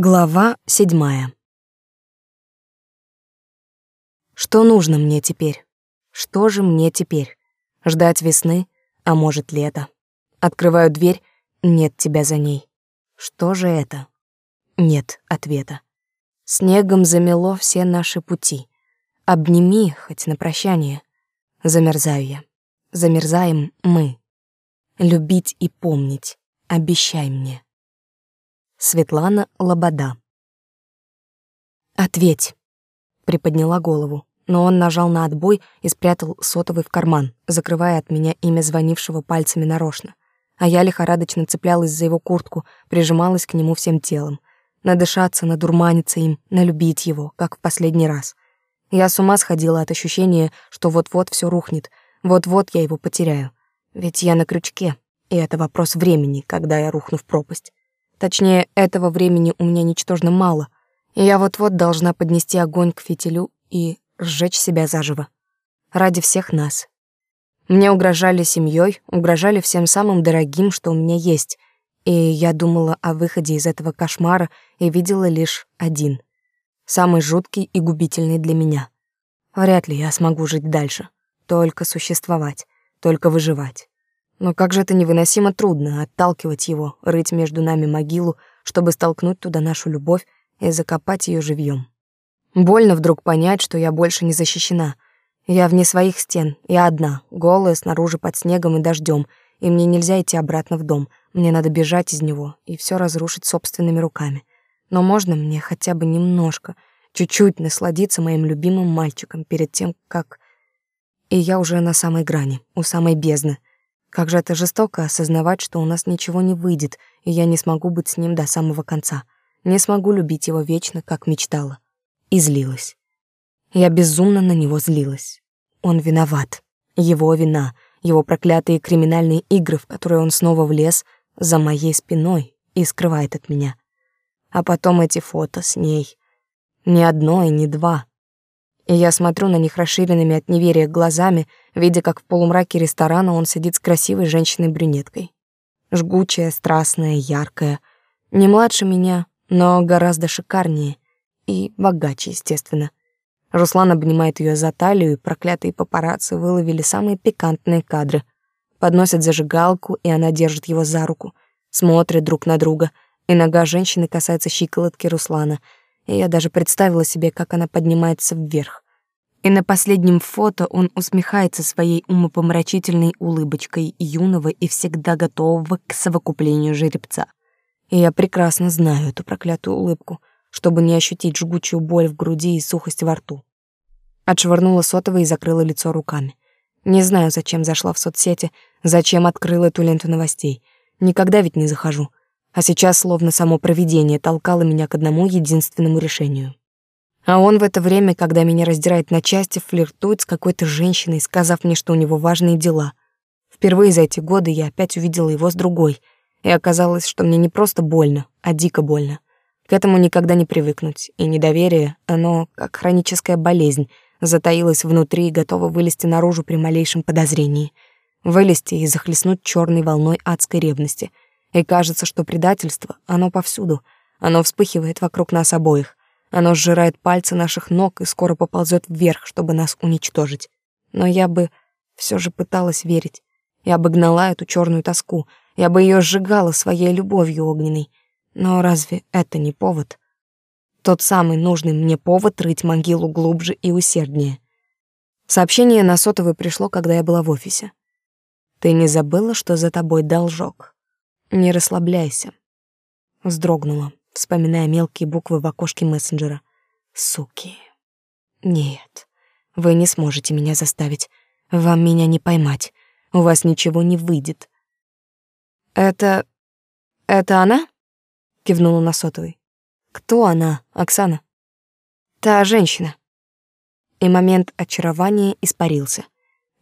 Глава седьмая. Что нужно мне теперь? Что же мне теперь? Ждать весны, а может лето? Открываю дверь, нет тебя за ней. Что же это? Нет ответа. Снегом замело все наши пути. Обними хоть на прощание. Замерзаю я. Замерзаем мы. Любить и помнить. Обещай мне. Светлана Лобода. «Ответь!» — приподняла голову, но он нажал на отбой и спрятал сотовый в карман, закрывая от меня имя звонившего пальцами нарочно. А я лихорадочно цеплялась за его куртку, прижималась к нему всем телом. Надышаться, надурманиться им, налюбить его, как в последний раз. Я с ума сходила от ощущения, что вот-вот все рухнет, вот-вот я его потеряю. Ведь я на крючке, и это вопрос времени, когда я рухну в пропасть. Точнее, этого времени у меня ничтожно мало, я вот-вот должна поднести огонь к фитилю и сжечь себя заживо. Ради всех нас. Мне угрожали семьей, угрожали всем самым дорогим, что у меня есть, и я думала о выходе из этого кошмара и видела лишь один. Самый жуткий и губительный для меня. Вряд ли я смогу жить дальше. Только существовать, только выживать. Но как же это невыносимо трудно отталкивать его, рыть между нами могилу, чтобы столкнуть туда нашу любовь и закопать ее живьем. Больно вдруг понять, что я больше не защищена. Я вне своих стен, я одна, голая снаружи под снегом и дождем, и мне нельзя идти обратно в дом. Мне надо бежать из него и все разрушить собственными руками. Но можно мне хотя бы немножко, чуть-чуть насладиться моим любимым мальчиком перед тем, как... И я уже на самой грани, у самой бездны — как же это жестоко осознавать, что у нас ничего не выйдет, и я не смогу быть с ним до самого конца. Не смогу любить его вечно, как мечтала. И злилась. Я безумно на него злилась. Он виноват. Его вина, его проклятые криминальные игры, в которые он снова влез за моей спиной и скрывает от меня. А потом эти фото с ней. Ни одно и не два и я смотрю на них расширенными от неверия глазами, видя, как в полумраке ресторана он сидит с красивой женщиной-брюнеткой. Жгучая, страстная, яркая. Не младше меня, но гораздо шикарнее. И богаче, естественно. Руслан обнимает ее за талию, и проклятые папарацци выловили самые пикантные кадры. Подносят зажигалку, и она держит его за руку. Смотрят друг на друга, и нога женщины касается щиколотки Руслана — и я даже представила себе, как она поднимается вверх. И на последнем фото он усмехается своей умопомрачительной улыбочкой юного и всегда готового к совокуплению жеребца. И я прекрасно знаю эту проклятую улыбку, чтобы не ощутить жгучую боль в груди и сухость во рту. Отшвырнула сотовый и закрыла лицо руками. Не знаю, зачем зашла в соцсети, зачем открыла эту ленту новостей. Никогда ведь не захожу а сейчас словно само провидение толкало меня к одному единственному решению. А он в это время, когда меня раздирает на части, флиртует с какой-то женщиной, сказав мне, что у него важные дела. Впервые за эти годы я опять увидела его с другой, и оказалось, что мне не просто больно, а дико больно. К этому никогда не привыкнуть, и недоверие, оно, как хроническая болезнь, затаилось внутри и готово вылезти наружу при малейшем подозрении. Вылезти и захлестнуть черной волной адской ревности — и кажется, что предательство, оно повсюду. Оно вспыхивает вокруг нас обоих. Оно сжирает пальцы наших ног и скоро поползет вверх, чтобы нас уничтожить. Но я бы все же пыталась верить. Я бы гнала эту черную тоску. Я бы ее сжигала своей любовью огненной. Но разве это не повод? Тот самый нужный мне повод рыть могилу глубже и усерднее. Сообщение на сотовый пришло, когда я была в офисе. Ты не забыла, что за тобой должок? Не расслабляйся. Вздрогнула, вспоминая мелкие буквы в окошке мессенджера. Суки. Нет, вы не сможете меня заставить. Вам меня не поймать. У вас ничего не выйдет. Это... это она? Кивнула на сотовый. Кто она, Оксана? Та женщина. И момент очарования испарился.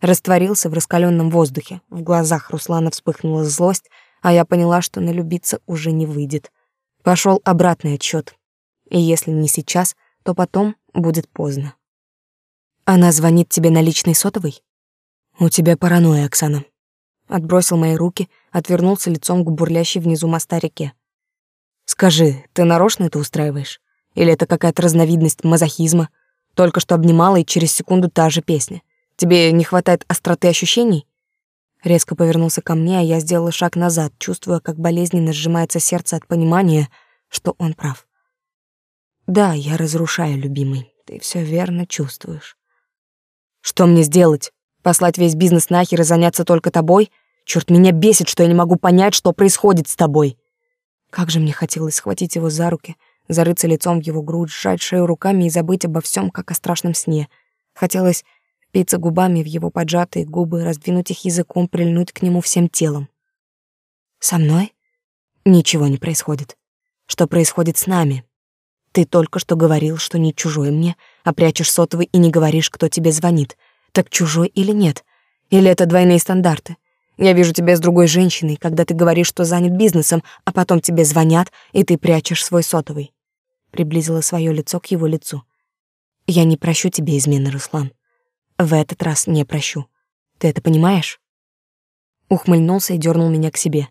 Растворился в раскаленном воздухе. В глазах Руслана вспыхнула злость, а я поняла, что налюбиться уже не выйдет. Пошел обратный отсчет. И если не сейчас, то потом будет поздно. Она звонит тебе на личный сотовый? У тебя паранойя, Оксана. Отбросил мои руки, отвернулся лицом к бурлящей внизу моста реке. Скажи, ты нарочно это устраиваешь? Или это какая-то разновидность мазохизма? Только что обнимала, и через секунду та же песня. Тебе не хватает остроты ощущений? Резко повернулся ко мне, а я сделала шаг назад, чувствуя, как болезненно сжимается сердце от понимания, что он прав. Да, я разрушаю, любимый. Ты все верно чувствуешь. Что мне сделать? Послать весь бизнес нахер и заняться только тобой? Черт, меня бесит, что я не могу понять, что происходит с тобой. Как же мне хотелось схватить его за руки, зарыться лицом в его грудь, сжать шею руками и забыть обо всем, как о страшном сне. Хотелось впиться губами в его поджатые губы, раздвинуть их языком, прильнуть к нему всем телом. Со мной ничего не происходит. Что происходит с нами? Ты только что говорил, что не чужой мне, а прячешь сотовый и не говоришь, кто тебе звонит. Так чужой или нет? Или это двойные стандарты? Я вижу тебя с другой женщиной, когда ты говоришь, что занят бизнесом, а потом тебе звонят, и ты прячешь свой сотовый. Приблизила свое лицо к его лицу. Я не прощу тебе измены, Руслан. В этот раз не прощу. Ты это понимаешь? Ухмыльнулся и дернул меня к себе.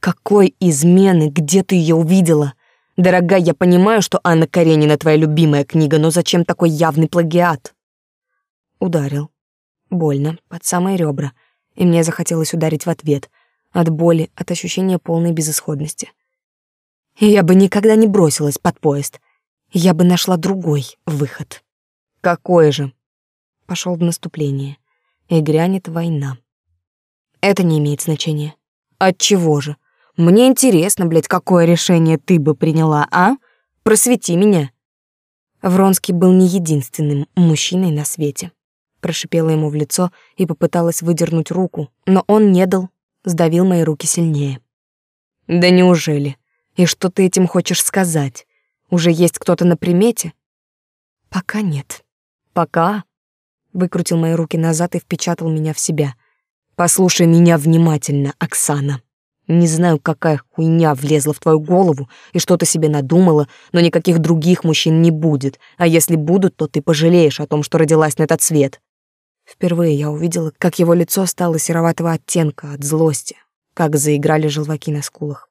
Какой измены? Где ты ее увидела? Дорогая, я понимаю, что Анна Каренина твоя любимая книга, но зачем такой явный плагиат? Ударил. Больно, под самые ребра — и мне захотелось ударить в ответ, от боли, от ощущения полной безысходности. Я бы никогда не бросилась под поезд. Я бы нашла другой выход. Какой же? Пошел в наступление. И грянет война. Это не имеет значения. От чего же? Мне интересно, блядь, какое решение ты бы приняла, а? Просвети меня. Вронский был не единственным мужчиной на свете прошипела ему в лицо и попыталась выдернуть руку, но он не дал, сдавил мои руки сильнее. Да неужели? И что ты этим хочешь сказать? Уже есть кто-то на примете? Пока нет. Пока? Выкрутил мои руки назад и впечатал меня в себя. Послушай меня внимательно, Оксана. Не знаю, какая хуйня влезла в твою голову и что ты себе надумала, но никаких других мужчин не будет. А если будут, то ты пожалеешь о том, что родилась на этот свет. Впервые я увидела, как его лицо стало сероватого оттенка от злости, как заиграли желваки на скулах.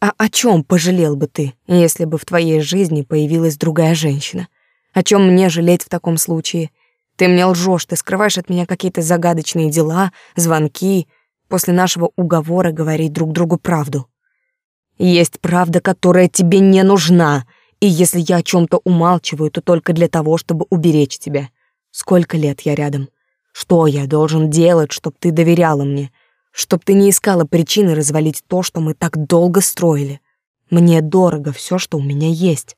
А о чем пожалел бы ты, если бы в твоей жизни появилась другая женщина? О чем мне жалеть в таком случае? Ты мне лжешь, ты скрываешь от меня какие-то загадочные дела, звонки, после нашего уговора говорить друг другу правду. Есть правда, которая тебе не нужна, и если я о чем то умалчиваю, то только для того, чтобы уберечь тебя. Сколько лет я рядом? Что я должен делать, чтоб ты доверяла мне? Чтоб ты не искала причины развалить то, что мы так долго строили? Мне дорого все, что у меня есть.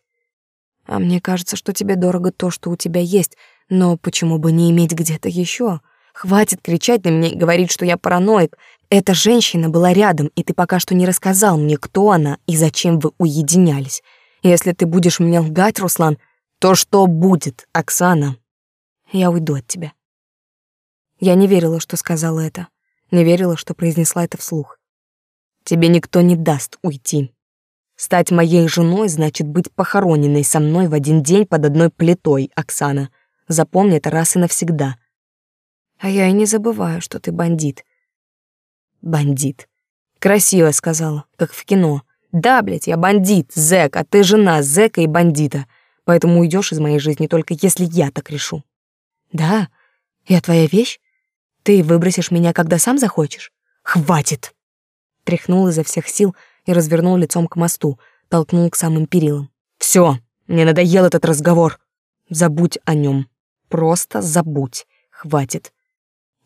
А мне кажется, что тебе дорого то, что у тебя есть, но почему бы не иметь где-то еще? Хватит кричать на меня и говорить, что я параноик. Эта женщина была рядом, и ты пока что не рассказал мне, кто она и зачем вы уединялись. Если ты будешь мне лгать, Руслан, то что будет, Оксана? я уйду от тебя. Я не верила, что сказала это, не верила, что произнесла это вслух. Тебе никто не даст уйти. Стать моей женой значит быть похороненной со мной в один день под одной плитой, Оксана. Запомни это раз и навсегда. А я и не забываю, что ты бандит. Бандит. Красиво сказала, как в кино. Да, блядь, я бандит, зэк, а ты жена зэка и бандита. Поэтому уйдешь из моей жизни только если я так решу. Да? Я твоя вещь? Ты выбросишь меня, когда сам захочешь? Хватит! Тряхнул изо всех сил и развернул лицом к мосту, толкнул к самым перилам. Все, мне надоел этот разговор. Забудь о нем. Просто забудь. Хватит.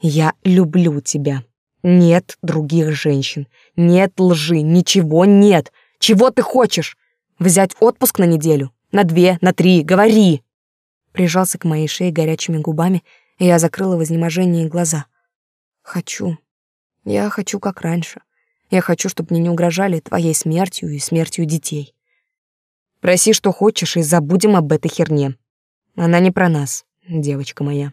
Я люблю тебя. Нет других женщин. Нет лжи. Ничего нет. Чего ты хочешь? Взять отпуск на неделю? На две, на три? Говори прижался к моей шее горячими губами, и я закрыла в изнеможении глаза. Хочу. Я хочу как раньше. Я хочу, чтобы мне не угрожали твоей смертью и смертью детей. Проси, что хочешь, и забудем об этой херне. Она не про нас, девочка моя.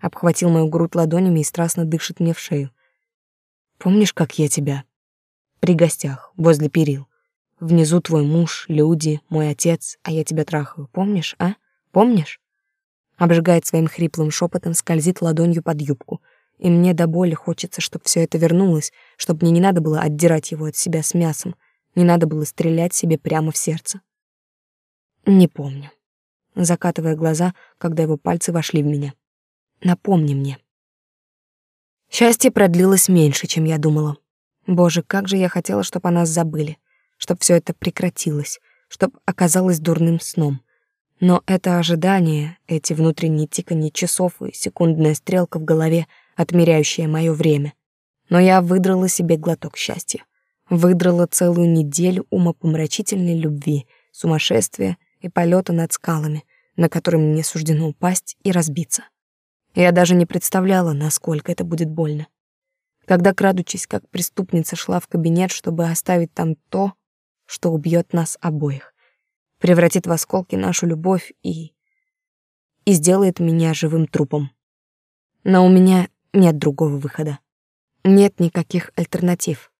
Обхватил мою грудь ладонями и страстно дышит мне в шею. Помнишь, как я тебя? При гостях, возле перил. Внизу твой муж, люди, мой отец, а я тебя трахаю. Помнишь, а? Помнишь? Обжигает своим хриплым шепотом, скользит ладонью под юбку. И мне до боли хочется, чтобы все это вернулось, чтобы мне не надо было отдирать его от себя с мясом. Не надо было стрелять себе прямо в сердце. Не помню. Закатывая глаза, когда его пальцы вошли в меня. Напомни мне. Счастье продлилось меньше, чем я думала. Боже, как же я хотела, чтобы о нас забыли, чтобы все это прекратилось, чтобы оказалось дурным сном. Но это ожидание, эти внутренние тиканье часов и секундная стрелка в голове, отмеряющая мое время. Но я выдрала себе глоток счастья. Выдрала целую неделю умопомрачительной любви, сумасшествия и полета над скалами, на которые мне суждено упасть и разбиться. Я даже не представляла, насколько это будет больно. Когда, крадучись, как преступница, шла в кабинет, чтобы оставить там то, что убьет нас обоих, превратит в осколки нашу любовь и... и сделает меня живым трупом. Но у меня нет другого выхода. Нет никаких альтернатив.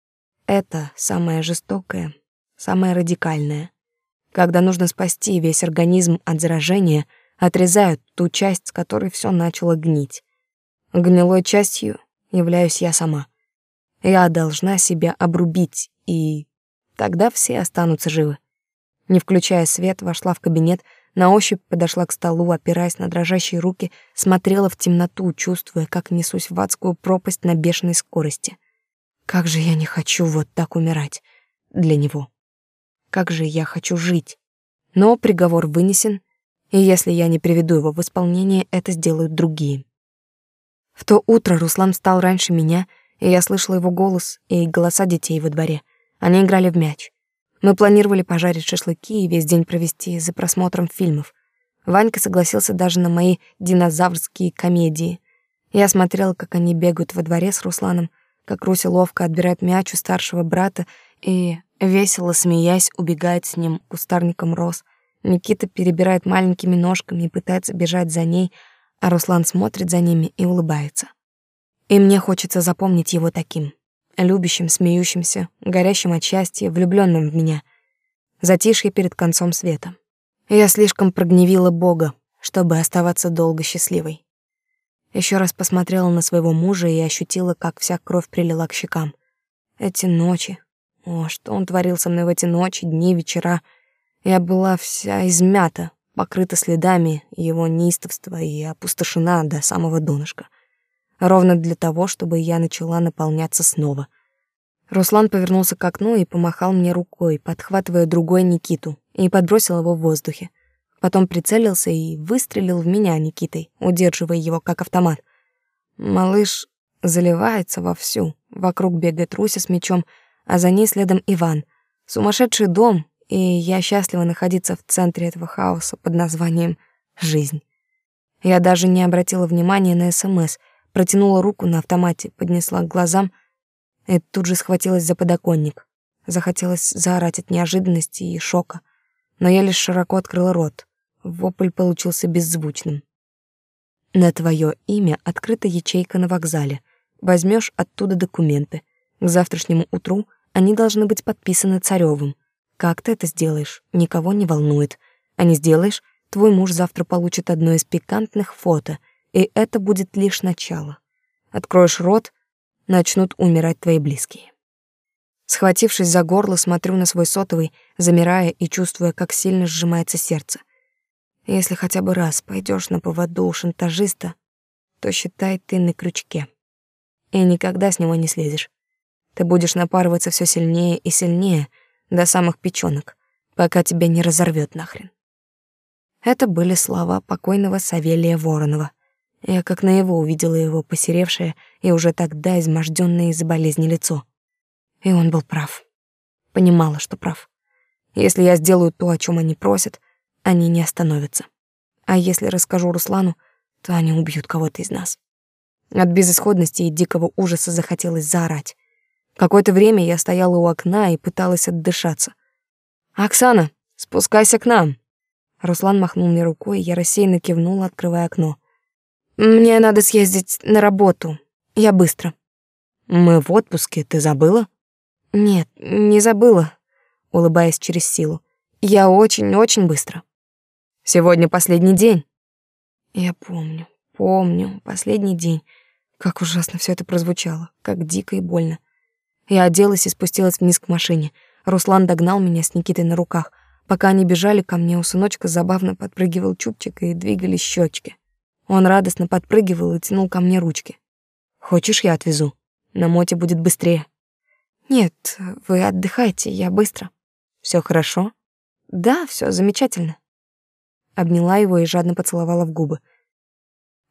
Это самое жестокое, самое радикальное. Когда нужно спасти весь организм от заражения, отрезают ту часть, с которой все начало гнить. Гнилой частью являюсь я сама. Я должна себя обрубить, и тогда все останутся живы. Не включая свет, вошла в кабинет, на ощупь подошла к столу, опираясь на дрожащие руки, смотрела в темноту, чувствуя, как несусь в адскую пропасть на бешеной скорости. Как же я не хочу вот так умирать для него. Как же я хочу жить. Но приговор вынесен, и если я не приведу его в исполнение, это сделают другие. В то утро Руслан встал раньше меня, и я слышала его голос и голоса детей во дворе. Они играли в мяч. Мы планировали пожарить шашлыки и весь день провести за просмотром фильмов. Ванька согласился даже на мои динозаврские комедии. Я смотрела, как они бегают во дворе с Русланом, как Руся ловко отбирает мяч у старшего брата и, весело смеясь, убегает с ним кустарником роз. Никита перебирает маленькими ножками и пытается бежать за ней, а Руслан смотрит за ними и улыбается. И мне хочется запомнить его таким, любящим, смеющимся, горящим от счастья, влюбленным в меня. Затишье перед концом света. Я слишком прогневила Бога, чтобы оставаться долго счастливой. Еще раз посмотрела на своего мужа и ощутила, как вся кровь прилила к щекам. Эти ночи. О, что он творил со мной в эти ночи, дни, вечера. Я была вся измята, покрыта следами его неистовства и опустошена до самого донышка. Ровно для того, чтобы я начала наполняться снова. Руслан повернулся к окну и помахал мне рукой, подхватывая другой Никиту, и подбросил его в воздухе. Потом прицелился и выстрелил в меня Никитой, удерживая его как автомат. Малыш заливается вовсю. Вокруг бегает Руся с мечом, а за ней следом Иван. Сумасшедший дом, и я счастлива находиться в центре этого хаоса под названием «Жизнь». Я даже не обратила внимания на СМС, протянула руку на автомате, поднесла к глазам и тут же схватилась за подоконник. Захотелось заорать от неожиданности и шока но я лишь широко открыла рот. Вопль получился беззвучным. На твое имя открыта ячейка на вокзале. Возьмешь оттуда документы. К завтрашнему утру они должны быть подписаны Царевым. Как ты это сделаешь, никого не волнует. А не сделаешь, твой муж завтра получит одно из пикантных фото, и это будет лишь начало. Откроешь рот, начнут умирать твои близкие. Схватившись за горло, смотрю на свой сотовый, замирая и чувствуя, как сильно сжимается сердце. Если хотя бы раз пойдешь на поводу у шантажиста, то считай ты на крючке. И никогда с него не слезешь. Ты будешь напарываться все сильнее и сильнее до самых печёнок, пока тебя не разорвет нахрен. Это были слова покойного Савелия Воронова. Я как на его увидела его посеревшее и уже тогда измождённое из-за болезни лицо — и он был прав. Понимала, что прав. Если я сделаю то, о чем они просят, они не остановятся. А если расскажу Руслану, то они убьют кого-то из нас. От безысходности и дикого ужаса захотелось заорать. Какое-то время я стояла у окна и пыталась отдышаться. «Оксана, спускайся к нам!» Руслан махнул мне рукой, и я рассеянно кивнула, открывая окно. «Мне надо съездить на работу. Я быстро». «Мы в отпуске, ты забыла?» Нет, не забыла, улыбаясь через силу. Я очень-очень быстро. Сегодня последний день. Я помню, помню, последний день. Как ужасно все это прозвучало, как дико и больно. Я оделась и спустилась вниз к машине. Руслан догнал меня с Никитой на руках. Пока они бежали ко мне, у сыночка забавно подпрыгивал чубчик и двигались щечки. Он радостно подпрыгивал и тянул ко мне ручки. «Хочешь, я отвезу? На моте будет быстрее». «Нет, вы отдыхайте, я быстро». Все хорошо?» «Да, все замечательно». Обняла его и жадно поцеловала в губы.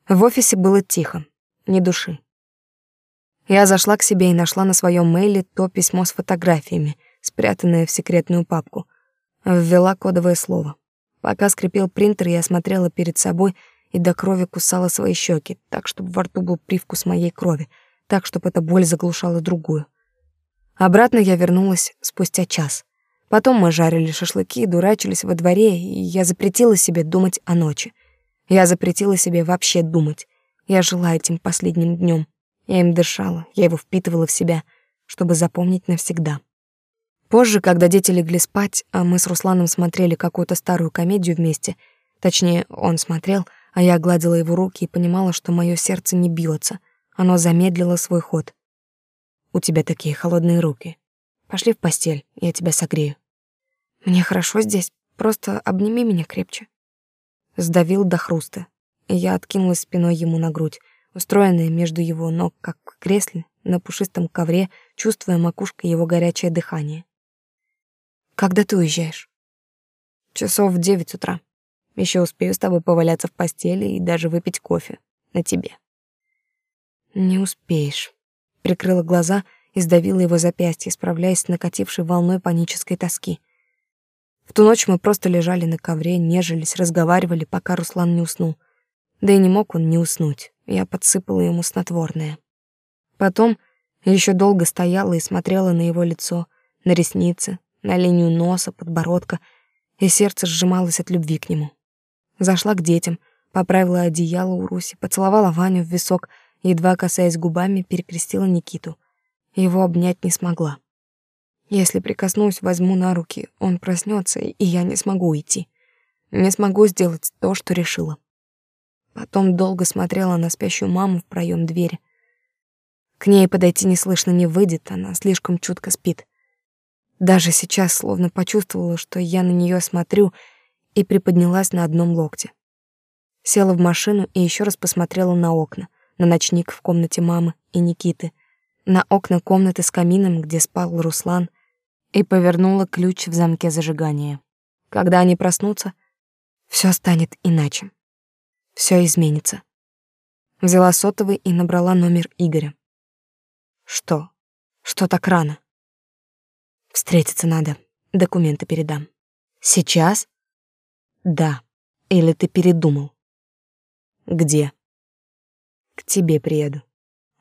В офисе было тихо, ни души. Я зашла к себе и нашла на своем мейле то письмо с фотографиями, спрятанное в секретную папку. Ввела кодовое слово. Пока скрипел принтер, я смотрела перед собой и до крови кусала свои щеки, так, чтобы во рту был привкус моей крови, так, чтобы эта боль заглушала другую. Обратно я вернулась спустя час. Потом мы жарили шашлыки, дурачились во дворе, и я запретила себе думать о ночи. Я запретила себе вообще думать. Я жила этим последним днем. Я им дышала, я его впитывала в себя, чтобы запомнить навсегда. Позже, когда дети легли спать, а мы с Русланом смотрели какую-то старую комедию вместе, точнее, он смотрел, а я гладила его руки и понимала, что мое сердце не бьется, оно замедлило свой ход. «У тебя такие холодные руки. Пошли в постель, я тебя согрею». «Мне хорошо здесь, просто обними меня крепче». Сдавил до хруста, и я откинулась спиной ему на грудь, устроенная между его ног, как в кресле, на пушистом ковре, чувствуя макушкой его горячее дыхание. «Когда ты уезжаешь?» «Часов в девять утра. Еще успею с тобой поваляться в постели и даже выпить кофе. На тебе». «Не успеешь». Прикрыла глаза и сдавила его запястье, справляясь с накатившей волной панической тоски. В ту ночь мы просто лежали на ковре, нежились, разговаривали, пока Руслан не уснул. Да и не мог он не уснуть. Я подсыпала ему снотворное. Потом еще долго стояла и смотрела на его лицо, на ресницы, на линию носа, подбородка, и сердце сжималось от любви к нему. Зашла к детям, поправила одеяло у Руси, поцеловала Ваню в висок, едва касаясь губами, перекрестила Никиту. Его обнять не смогла. Если прикоснусь, возьму на руки, он проснется, и я не смогу уйти. Не смогу сделать то, что решила. Потом долго смотрела на спящую маму в проем двери. К ней подойти неслышно не выйдет, она слишком чутко спит. Даже сейчас словно почувствовала, что я на нее смотрю, и приподнялась на одном локте. Села в машину и еще раз посмотрела на окна, на ночник в комнате мамы и Никиты, на окна комнаты с камином, где спал Руслан, и повернула ключ в замке зажигания. Когда они проснутся, все станет иначе все изменится. Взяла сотовый и набрала номер Игоря. Что? Что так рано? Встретиться надо, документы передам. Сейчас? Да. Или ты передумал? Где? К тебе приеду.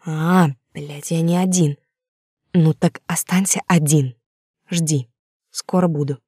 А, блядь, я не один. Ну так останься один. Жди. Скоро буду.